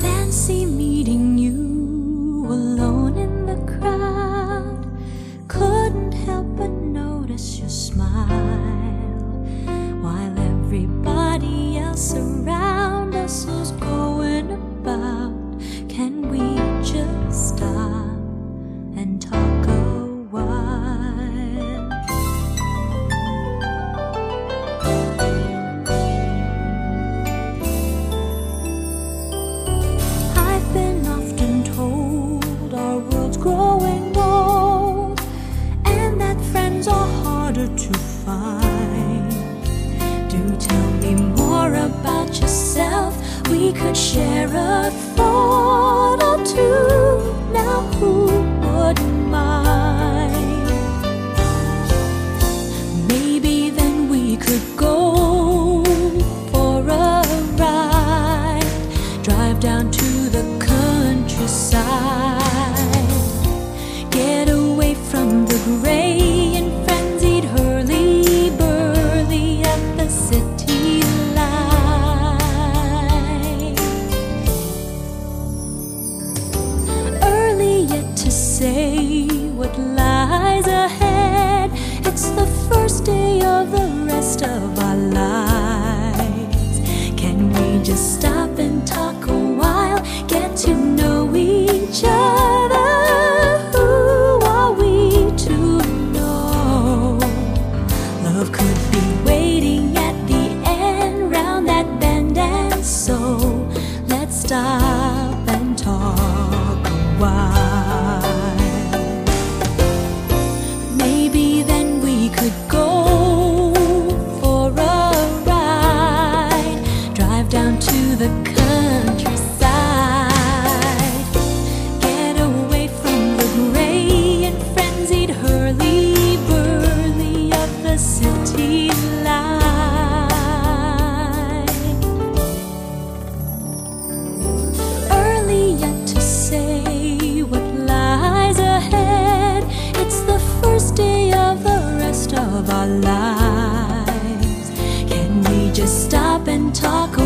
Fancy meeting you alone in the crowd. Couldn't help but notice your smile while everybody else around We could share a thought or two. Now, who wouldn't mind? Maybe then we could go for a ride. Drive down to the countryside. Get away of our lives. Can we just stop and talk a while? Get to know each other. Who are we to know? Love could be waiting at the end round that bend, and so let's stop of our lives. Can we just stop and talk